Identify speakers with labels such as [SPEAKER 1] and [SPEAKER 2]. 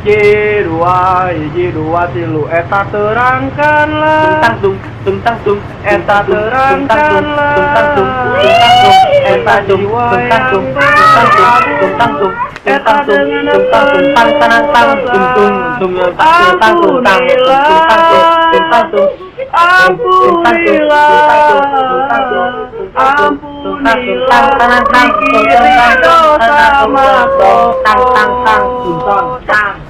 [SPEAKER 1] hiji dua tilu eta terangkanlah
[SPEAKER 2] Tungtang tung, tungtang tung,
[SPEAKER 1] Eta terangkanlah
[SPEAKER 2] tungtang tung, tungtang tung, tungtang tung, tungtang tung, tungtang tung, tungtang tung,
[SPEAKER 1] Eta
[SPEAKER 2] tung,
[SPEAKER 1] dengan
[SPEAKER 2] tungtang tung, tang tanang tang, tung tung, tung yang tak, tungtang tung, tang, tungtang tung, tungtang tung,
[SPEAKER 1] Ampunilah Ampunilah Pikiri dosa mako
[SPEAKER 2] tang tang tang, tungtang tang. Tang, tang